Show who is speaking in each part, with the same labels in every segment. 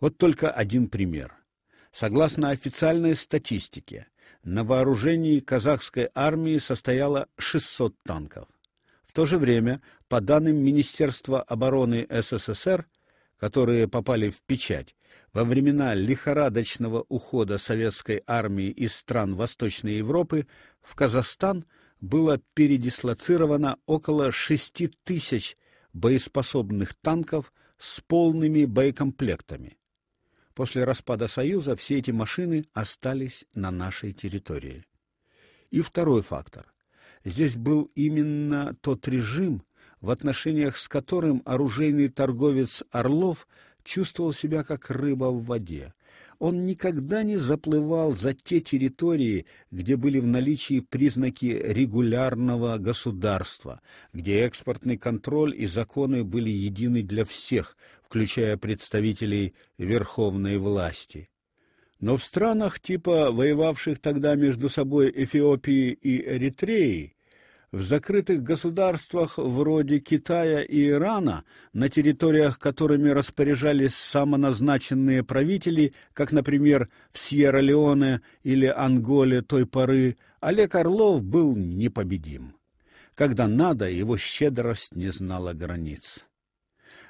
Speaker 1: Вот только один пример. Согласно официальной статистике, на вооружении казахской армии состояло 600 танков. В то же время, по данным Министерства обороны СССР, которые попали в печать, во времена лихорадочного ухода советской армии из стран Восточной Европы в Казахстан было передислоцировано около 6 тысяч боеспособных танков с полными боекомплектами. После распада Союза все эти машины остались на нашей территории. И второй фактор. Здесь был именно тот режим, в отношениях с которым оружейный торговец Орлов чувствовал себя как рыба в воде. Он никогда не заплывал за те территории, где были в наличии признаки регулярного государства, где экспортный контроль и законы были едины для всех, включая представителей верховной власти. Но в странах типа воевавших тогда между собой Эфиопии и Эритреи, в закрытых государствах вроде Китая и Ирана, на территориях, которыми распоряжались самоназначенные правители, как, например, в Сьерра-Леоне или Анголе той поры, Олег Орлов был непобедим. Когда надо, его щедрость не знала границ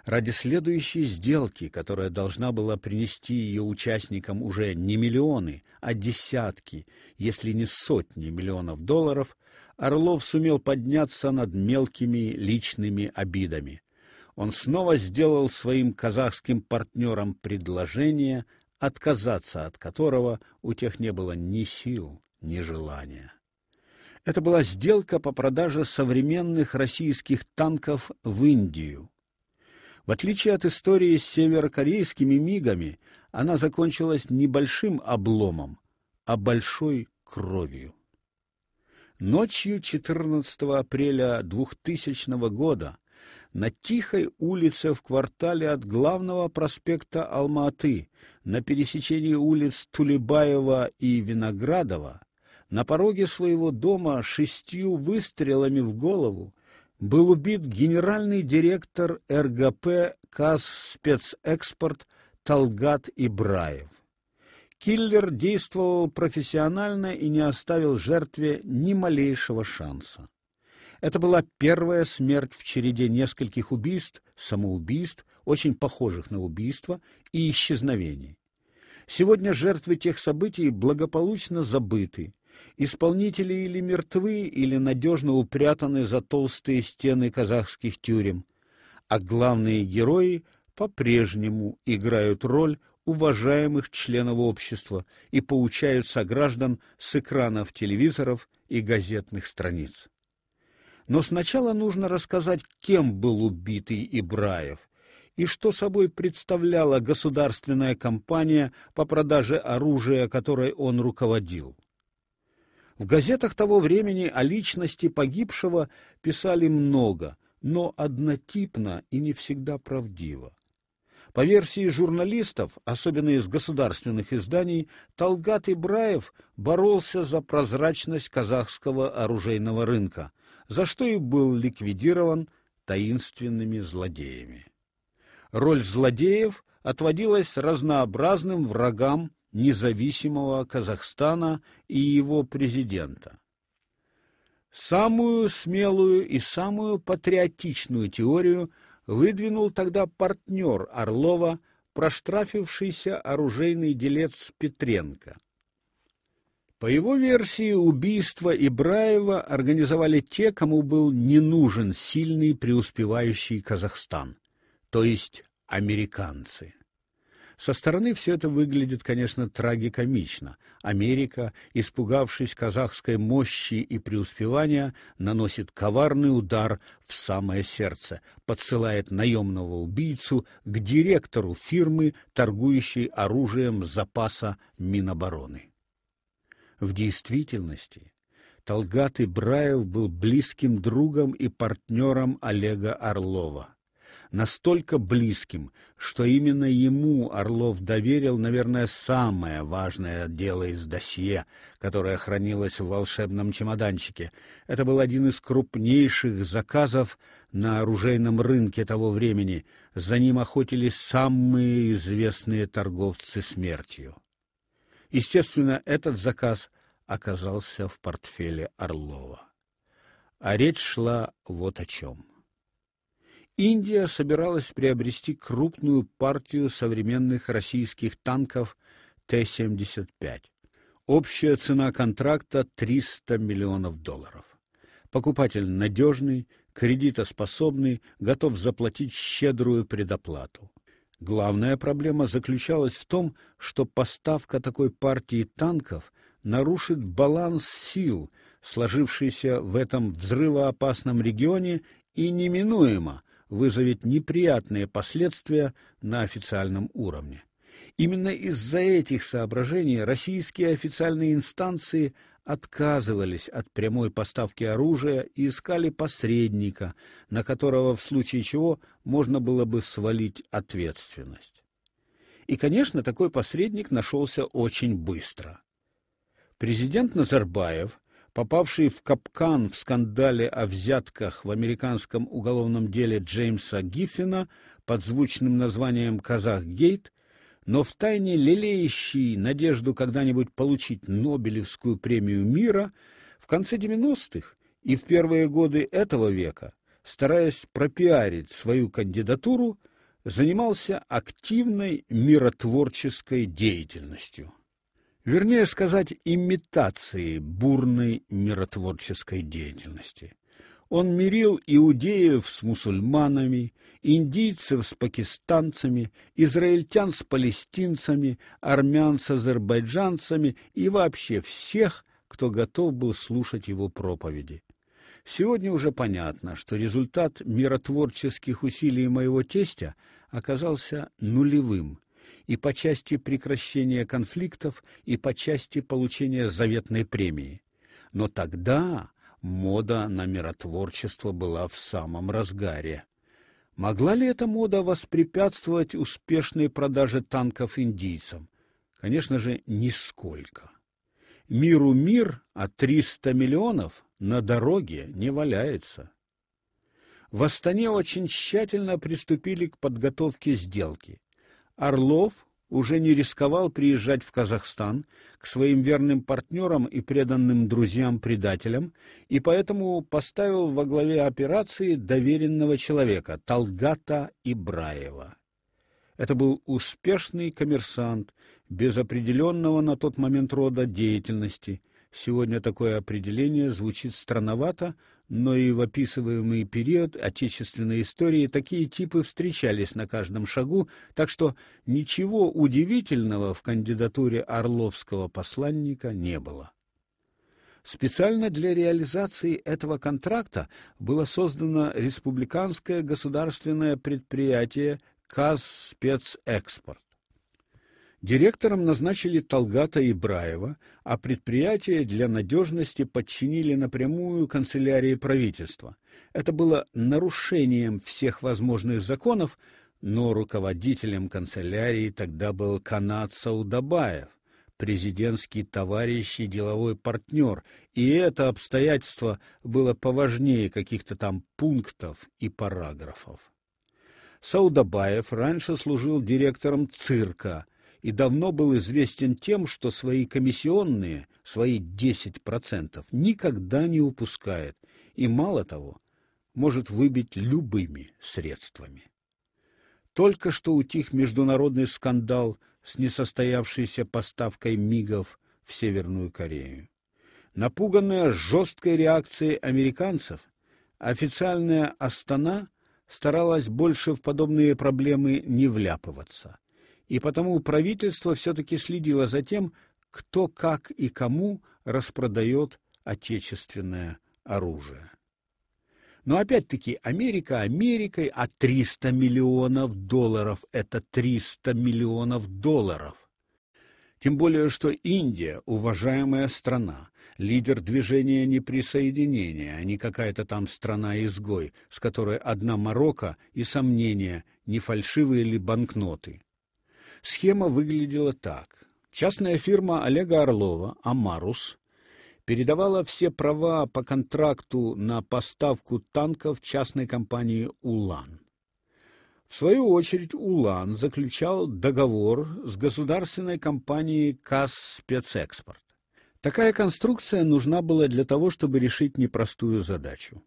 Speaker 1: ради следующей сделки, которая должна была принести ее участникам уже не миллионы, а десятки, если не сотни миллионов долларов, Орлов сумел подняться над мелкими личными обидами. Он снова сделал своим казахским партнерам предложение, отказаться от которого у тех не было ни сил, ни желания. Это была сделка по продаже современных российских танков в Индию. В отличие от истории с северокорейскими мигами, она закончилась не большим обломом, а большой кровью. Ночью 14 апреля 2000 года на тихой улице в квартале от главного проспекта Алма-Аты, на пересечении улиц Тулебаева и Виноградова, на пороге своего дома шестью выстрелами в голову был убит генеральный директор РГП КАС «Спецэкспорт» Талгат Ибраев. Киллер действовал профессионально и не оставил жертве ни малейшего шанса. Это была первая смерть в череде нескольких убийств, самоубийств, очень похожих на убийства, и исчезновений. Сегодня жертвы тех событий благополучно забыты, Исполнители или мертвы, или надежно упрятаны за толстые стены казахских тюрем, а главные герои по-прежнему играют роль уважаемых членов общества и поучают сограждан с экранов телевизоров и газетных страниц. Но сначала нужно рассказать, кем был убитый Ибраев и что собой представляла государственная компания по продаже оружия, которой он руководил. В газетах того времени о личности погибшего писали много, но однотипно и не всегда правдиво. По версии журналистов, особенно из государственных изданий, Талгат Ибраев боролся за прозрачность казахского оружейного рынка, за что и был ликвидирован таинственными злодеями. Роль злодеев отводилась разнообразным врагам независимого Казахстана и его президента. Самую смелую и самую патриотичную теорию выдвинул тогда партнер Орлова, проштрафившийся оружейный делец Петренко. По его версии, убийство Ибраева организовали те, кому был не нужен сильный преуспевающий Казахстан, то есть американцы. Со стороны все это выглядит, конечно, трагикомично. Америка, испугавшись казахской мощи и преуспевания, наносит коварный удар в самое сердце, подсылает наемного убийцу к директору фирмы, торгующей оружием запаса Минобороны. В действительности Талгат Ибраев был близким другом и партнером Олега Орлова. Настолько близким, что именно ему Орлов доверил, наверное, самое важное дело из досье, которое хранилось в волшебном чемоданчике. Это был один из крупнейших заказов на оружейном рынке того времени. За ним охотились самые известные торговцы смертью. Естественно, этот заказ оказался в портфеле Орлова. А речь шла вот о чем. Индия собиралась приобрести крупную партию современных российских танков Т-75. Общая цена контракта 300 миллионов долларов. Покупатель надежный, кредитоспособный, готов заплатить щедрую предоплату. Главная проблема заключалась в том, что поставка такой партии танков нарушит баланс сил, сложившийся в этом взрывоопасном регионе, и неминуемо вызовет неприятные последствия на официальном уровне. Именно из-за этих соображений российские официальные инстанции отказывались от прямой поставки оружия и искали посредника, на которого в случае чего можно было бы свалить ответственность. И, конечно, такой посредник нашелся очень быстро. Президент Назарбаев попавший в капкан в скандале о взятках в американском уголовном деле Джеймса Гиффина под звучным названием Казахгейт, но втайне лелеющий надежду когда-нибудь получить Нобелевскую премию мира, в конце 90-х и в первые годы этого века, стараясь пропиарить свою кандидатуру, занимался активной миротворческой деятельностью вернее сказать, имитации бурной миротворческой деятельности. Он мирил иудеев с мусульманами, индийцев с пакистанцами, израильтян с палестинцами, армян с азербайджанцами и вообще всех, кто готов был слушать его проповеди. Сегодня уже понятно, что результат миротворческих усилий моего тестя оказался нулевым, и по части прекращения конфликтов, и по части получения заветной премии. Но тогда мода на миротворчество была в самом разгаре. Могла ли эта мода воспрепятствовать успешной продаже танков индийцам? Конечно же, нисколько. Миру мир, а 300 миллионов на дороге не валяется. В Астане очень тщательно приступили к подготовке сделки. Орлов уже не рисковал приезжать в Казахстан к своим верным партнерам и преданным друзьям-предателям, и поэтому поставил во главе операции доверенного человека Талгата Ибраева. Это был успешный коммерсант без определенного на тот момент рода деятельности. Сегодня такое определение звучит странновато, но и в описываемый период отечественной истории такие типы встречались на каждом шагу, так что ничего удивительного в кандидатуре Орловского посланника не было. Специально для реализации этого контракта было создано республиканское государственное предприятие «Казспецэкспорт». Директором назначили Талгата Ибраева, а предприятие для надежности подчинили напрямую канцелярии правительства. Это было нарушением всех возможных законов, но руководителем канцелярии тогда был Канат Саудабаев, президентский товарищ и деловой партнер, и это обстоятельство было поважнее каких-то там пунктов и параграфов. Саудабаев раньше служил директором цирка, и давно был известен тем, что свои комиссионные, свои 10% никогда не упускает, и мало того, может выбить любыми средствами. Только что утих международный скандал с несостоявшейся поставкой мигов в Северную Корею. Напуганная жесткой реакцией американцев, официальная Астана старалась больше в подобные проблемы не вляпываться и потому правительство все-таки следило за тем, кто как и кому распродает отечественное оружие. Но опять-таки Америка Америкой, а 300 миллионов долларов – это 300 миллионов долларов. Тем более, что Индия уважаемая страна, лидер движения неприсоединения, а не какая-то там страна-изгой, с которой одна морока и сомнения, не фальшивые ли банкноты. Схема выглядела так: частная фирма Олега Орлова, Амарус, передавала все права по контракту на поставку танков частной компании Улан. В свою очередь Улан заключал договор с государственной компанией КАС Спецэкспорт. Такая конструкция нужна была для того, чтобы решить непростую задачу.